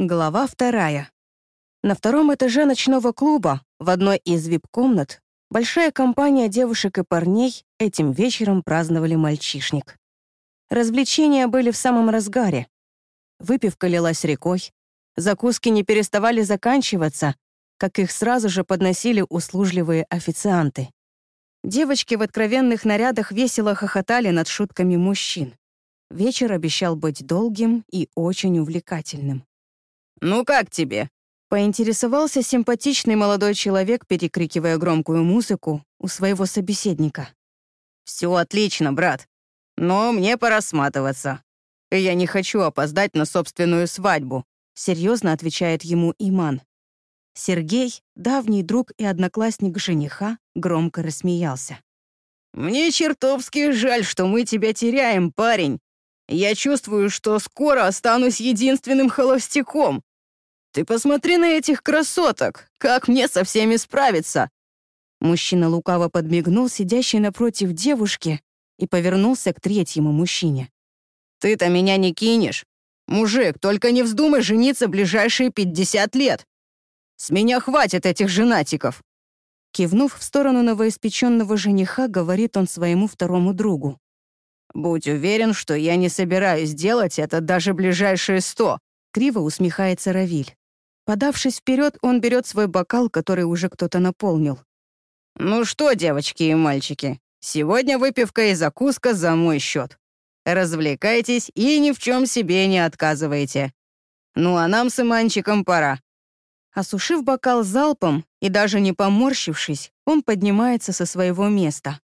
Глава вторая. На втором этаже ночного клуба, в одной из вип-комнат, большая компания девушек и парней этим вечером праздновали мальчишник. Развлечения были в самом разгаре. Выпивка лилась рекой, закуски не переставали заканчиваться, как их сразу же подносили услужливые официанты. Девочки в откровенных нарядах весело хохотали над шутками мужчин. Вечер обещал быть долгим и очень увлекательным. «Ну как тебе?» Поинтересовался симпатичный молодой человек, перекрикивая громкую музыку у своего собеседника. «Все отлично, брат. Но мне пора сматываться. Я не хочу опоздать на собственную свадьбу», серьезно отвечает ему Иман. Сергей, давний друг и одноклассник жениха, громко рассмеялся. «Мне чертовски жаль, что мы тебя теряем, парень. Я чувствую, что скоро останусь единственным холостяком. Ты посмотри на этих красоток. Как мне со всеми справиться?» Мужчина лукаво подмигнул сидящей напротив девушки и повернулся к третьему мужчине. «Ты-то меня не кинешь. Мужик, только не вздумай жениться ближайшие 50 лет. С меня хватит этих женатиков». Кивнув в сторону новоиспеченного жениха, говорит он своему второму другу. «Будь уверен, что я не собираюсь делать это даже ближайшие сто», — криво усмехается Равиль. Подавшись вперед, он берет свой бокал, который уже кто-то наполнил. «Ну что, девочки и мальчики, сегодня выпивка и закуска за мой счет. Развлекайтесь и ни в чем себе не отказывайте. Ну а нам с Иманчиком пора». Осушив бокал залпом и даже не поморщившись, он поднимается со своего места.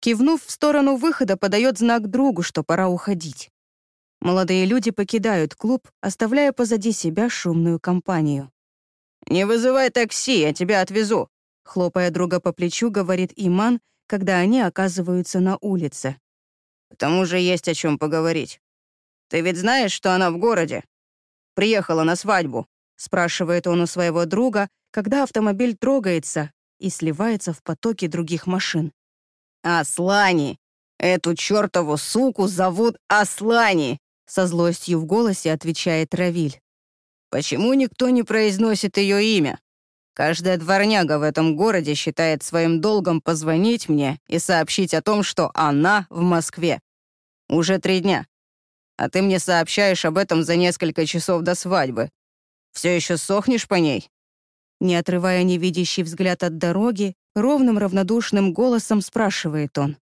Кивнув в сторону выхода, подает знак другу, что пора уходить. Молодые люди покидают клуб, оставляя позади себя шумную компанию. «Не вызывай такси, я тебя отвезу», хлопая друга по плечу, говорит Иман, когда они оказываются на улице. «К тому же есть о чем поговорить. Ты ведь знаешь, что она в городе? Приехала на свадьбу», спрашивает он у своего друга, когда автомобиль трогается и сливается в потоке других машин. «Аслани! Эту чертову суку зовут Аслани!» Со злостью в голосе отвечает Равиль. «Почему никто не произносит ее имя? Каждая дворняга в этом городе считает своим долгом позвонить мне и сообщить о том, что она в Москве. Уже три дня. А ты мне сообщаешь об этом за несколько часов до свадьбы. Все еще сохнешь по ней?» Не отрывая невидящий взгляд от дороги, ровным равнодушным голосом спрашивает он.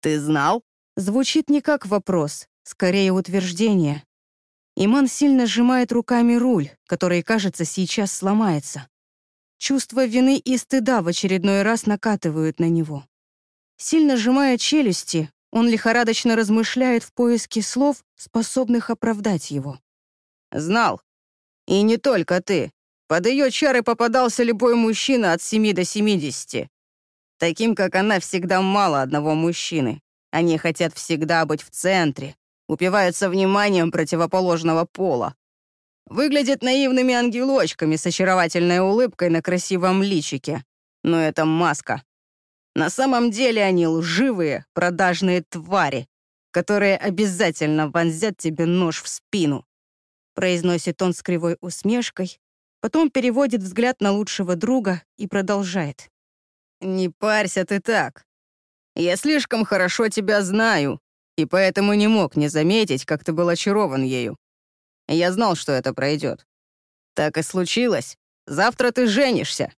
«Ты знал?» Звучит не как вопрос, скорее утверждение. Иман сильно сжимает руками руль, который, кажется, сейчас сломается. Чувство вины и стыда в очередной раз накатывают на него. Сильно сжимая челюсти, он лихорадочно размышляет в поиске слов, способных оправдать его. «Знал. И не только ты. Под ее чары попадался любой мужчина от 7 до 70. Таким, как она, всегда мало одного мужчины. Они хотят всегда быть в центре, упиваются вниманием противоположного пола. Выглядят наивными ангелочками с очаровательной улыбкой на красивом личике. Но это маска. На самом деле они лживые, продажные твари, которые обязательно вонзят тебе нож в спину. Произносит он с кривой усмешкой, Потом переводит взгляд на лучшего друга и продолжает. «Не парься ты так. Я слишком хорошо тебя знаю, и поэтому не мог не заметить, как ты был очарован ею. Я знал, что это пройдет. Так и случилось. Завтра ты женишься.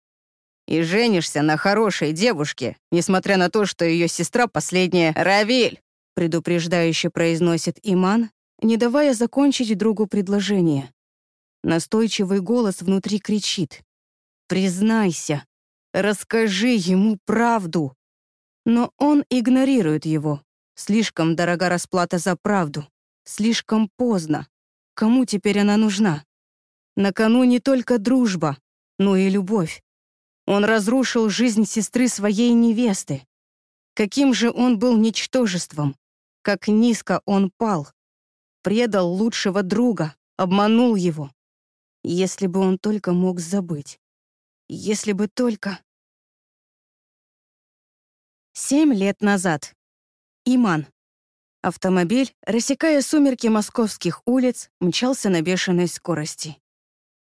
И женишься на хорошей девушке, несмотря на то, что ее сестра последняя Равиль, предупреждающе произносит Иман, не давая закончить другу предложение. Настойчивый голос внутри кричит. «Признайся! Расскажи ему правду!» Но он игнорирует его. Слишком дорога расплата за правду. Слишком поздно. Кому теперь она нужна? На кону не только дружба, но и любовь. Он разрушил жизнь сестры своей невесты. Каким же он был ничтожеством, как низко он пал. Предал лучшего друга, обманул его. Если бы он только мог забыть. Если бы только... Семь лет назад. Иман. Автомобиль, рассекая сумерки московских улиц, мчался на бешеной скорости.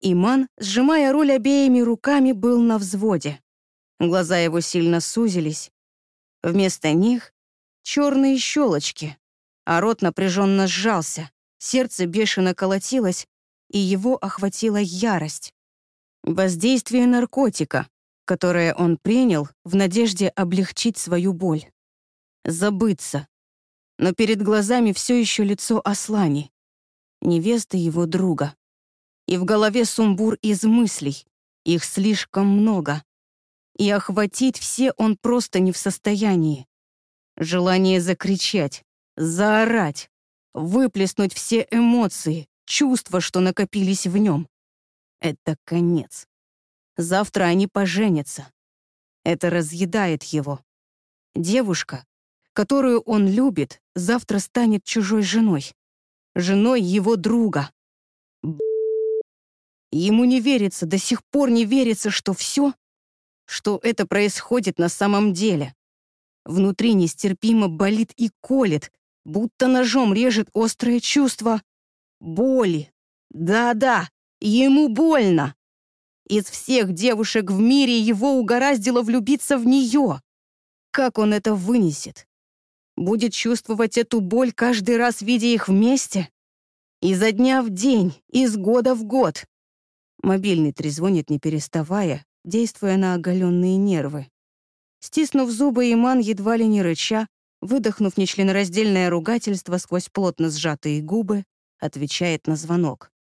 Иман, сжимая руль обеими руками, был на взводе. Глаза его сильно сузились. Вместо них — черные щелочки, а рот напряженно сжался, сердце бешено колотилось, и его охватила ярость. Воздействие наркотика, которое он принял в надежде облегчить свою боль. Забыться. Но перед глазами все еще лицо Аслани, невесты его друга. И в голове сумбур из мыслей. Их слишком много и охватить все он просто не в состоянии. Желание закричать, заорать, выплеснуть все эмоции, чувства, что накопились в нем. Это конец. Завтра они поженятся. Это разъедает его. Девушка, которую он любит, завтра станет чужой женой. Женой его друга. Ему не верится, до сих пор не верится, что все что это происходит на самом деле. Внутри нестерпимо болит и колет, будто ножом режет острое чувство боли. Да-да, ему больно. Из всех девушек в мире его угораздило влюбиться в нее. Как он это вынесет? Будет чувствовать эту боль каждый раз, видя их вместе? Изо дня в день, из года в год. Мобильный трезвонит, не переставая, действуя на оголенные нервы. Стиснув зубы, Иман, едва ли не рыча, выдохнув нечленораздельное ругательство сквозь плотно сжатые губы, отвечает на звонок.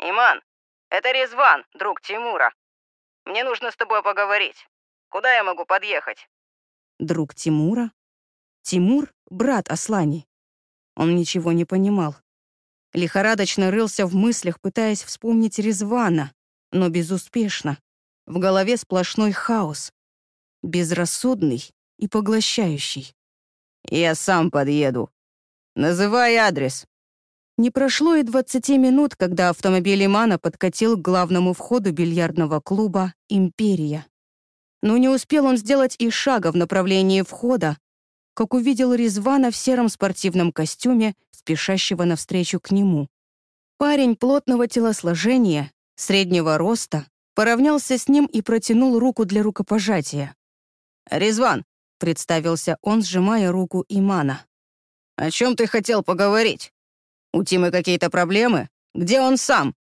«Иман, это Резван, друг Тимура. Мне нужно с тобой поговорить. Куда я могу подъехать?» Друг Тимура? Тимур — брат Аслани. Он ничего не понимал. Лихорадочно рылся в мыслях, пытаясь вспомнить Резвана, но безуспешно. В голове сплошной хаос. Безрассудный и поглощающий. «Я сам подъеду. Называй адрес». Не прошло и двадцати минут, когда автомобиль Имана подкатил к главному входу бильярдного клуба «Империя». Но не успел он сделать и шага в направлении входа, как увидел Резвана в сером спортивном костюме, спешащего навстречу к нему. Парень плотного телосложения, среднего роста, поравнялся с ним и протянул руку для рукопожатия. «Резван», — представился он, сжимая руку Имана. «О чем ты хотел поговорить? У Тимы какие-то проблемы? Где он сам?»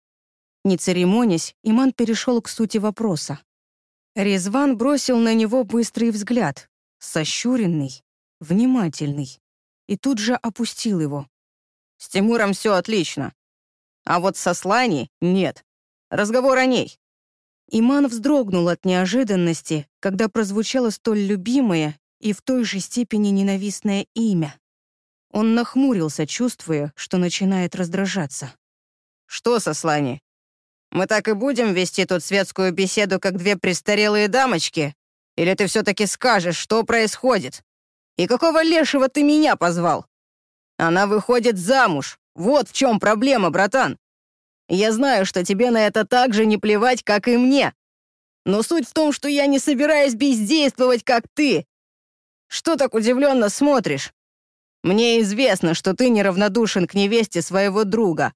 Не церемонясь, Иман перешел к сути вопроса. Резван бросил на него быстрый взгляд, сощуренный, внимательный, и тут же опустил его. «С Тимуром все отлично. А вот со Слани нет. Разговор о ней. Иман вздрогнул от неожиданности, когда прозвучало столь любимое и в той же степени ненавистное имя. Он нахмурился, чувствуя, что начинает раздражаться. «Что, Сослани? Мы так и будем вести тут светскую беседу, как две престарелые дамочки? Или ты все-таки скажешь, что происходит? И какого лешего ты меня позвал? Она выходит замуж. Вот в чем проблема, братан. Я знаю, что тебе на это так же не плевать, как и мне. Но суть в том, что я не собираюсь бездействовать, как ты. Что так удивленно смотришь? Мне известно, что ты неравнодушен к невесте своего друга.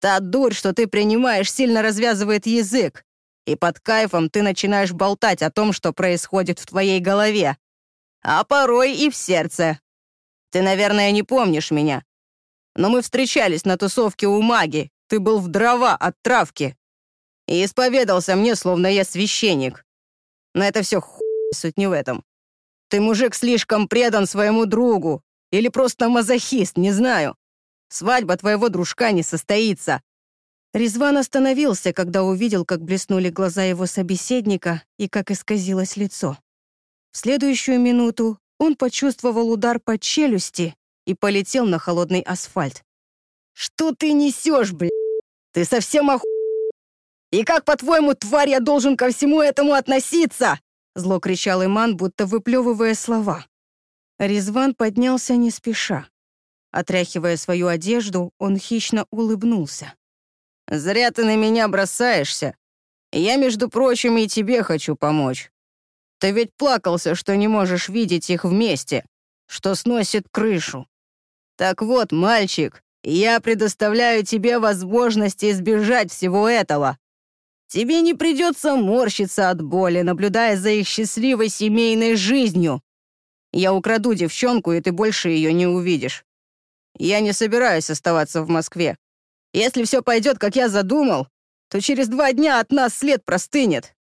Та дурь, что ты принимаешь, сильно развязывает язык. И под кайфом ты начинаешь болтать о том, что происходит в твоей голове. А порой и в сердце. Ты, наверное, не помнишь меня. Но мы встречались на тусовке у маги, ты был в дрова от травки. И исповедался мне, словно я священник. Но это все хуй, суть не в этом. Ты мужик слишком предан своему другу. Или просто мазохист, не знаю. Свадьба твоего дружка не состоится. Резван остановился, когда увидел, как блеснули глаза его собеседника и как исказилось лицо. В следующую минуту он почувствовал удар по челюсти и полетел на холодный асфальт. «Что ты несешь, блядь? Ты совсем оху... И как, по-твоему, тварь, я должен ко всему этому относиться?» Зло кричал Иман, будто выплевывая слова. Резван поднялся не спеша. Отряхивая свою одежду, он хищно улыбнулся. «Зря ты на меня бросаешься. Я, между прочим, и тебе хочу помочь. Ты ведь плакался, что не можешь видеть их вместе, что сносит крышу. Так вот, мальчик, я предоставляю тебе возможность избежать всего этого. Тебе не придется морщиться от боли, наблюдая за их счастливой семейной жизнью. Я украду девчонку, и ты больше ее не увидишь. Я не собираюсь оставаться в Москве. Если все пойдет, как я задумал, то через два дня от нас след простынет.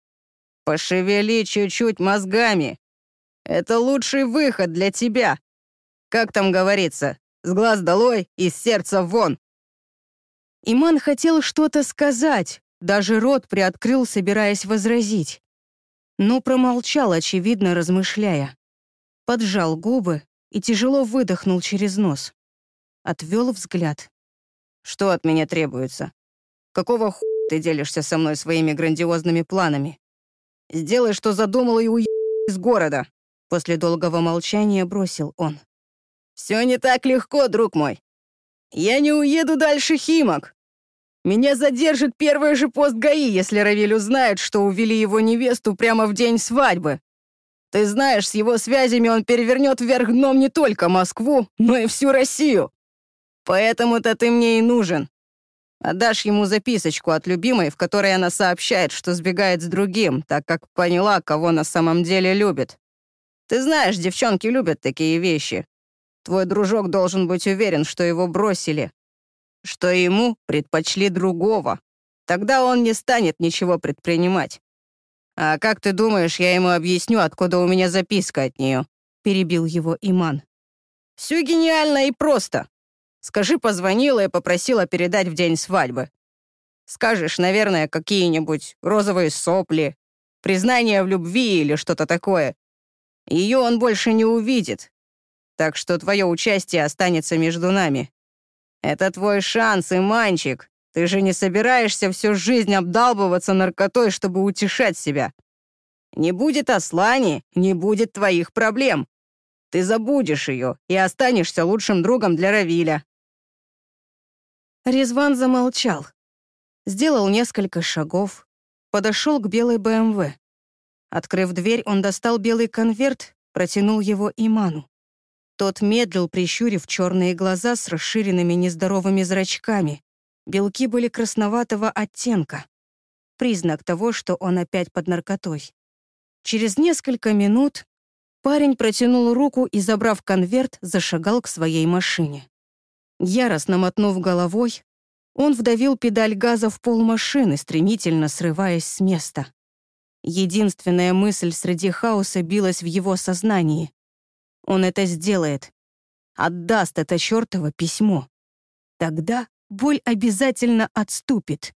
Пошевели чуть-чуть мозгами. Это лучший выход для тебя. Как там говорится, с глаз долой, из сердца вон. Иман хотел что-то сказать, даже рот приоткрыл, собираясь возразить. Но промолчал, очевидно, размышляя. Поджал губы и тяжело выдохнул через нос. Отвел взгляд. «Что от меня требуется? Какого ху ты делишься со мной своими грандиозными планами? Сделай, что задумал, и уй из города!» После долгого молчания бросил он. «Все не так легко, друг мой. Я не уеду дальше Химок. Меня задержит первый же пост ГАИ, если Равиль узнает, что увели его невесту прямо в день свадьбы. Ты знаешь, с его связями он перевернет вверх дном не только Москву, но и всю Россию. Поэтому-то ты мне и нужен. Отдашь ему записочку от любимой, в которой она сообщает, что сбегает с другим, так как поняла, кого на самом деле любит. Ты знаешь, девчонки любят такие вещи. Твой дружок должен быть уверен, что его бросили, что ему предпочли другого. Тогда он не станет ничего предпринимать. А как ты думаешь, я ему объясню, откуда у меня записка от нее?» — перебил его Иман. «Все гениально и просто. Скажи, позвонила и попросила передать в день свадьбы. Скажешь, наверное, какие-нибудь розовые сопли, признание в любви или что-то такое. Ее он больше не увидит, так что твое участие останется между нами. Это твой шанс, и мальчик. Ты же не собираешься всю жизнь обдалбываться наркотой, чтобы утешать себя. Не будет Аслани, не будет твоих проблем. Ты забудешь ее и останешься лучшим другом для Равиля». Резван замолчал. Сделал несколько шагов, подошел к белой БМВ. Открыв дверь, он достал белый конверт, протянул его Иману. Тот медлил, прищурив черные глаза с расширенными нездоровыми зрачками. Белки были красноватого оттенка. Признак того, что он опять под наркотой. Через несколько минут парень протянул руку и, забрав конверт, зашагал к своей машине. Яростно мотнув головой, он вдавил педаль газа в пол машины, стремительно срываясь с места. Единственная мысль среди хаоса билась в его сознании. Он это сделает. Отдаст это чертово письмо. Тогда боль обязательно отступит.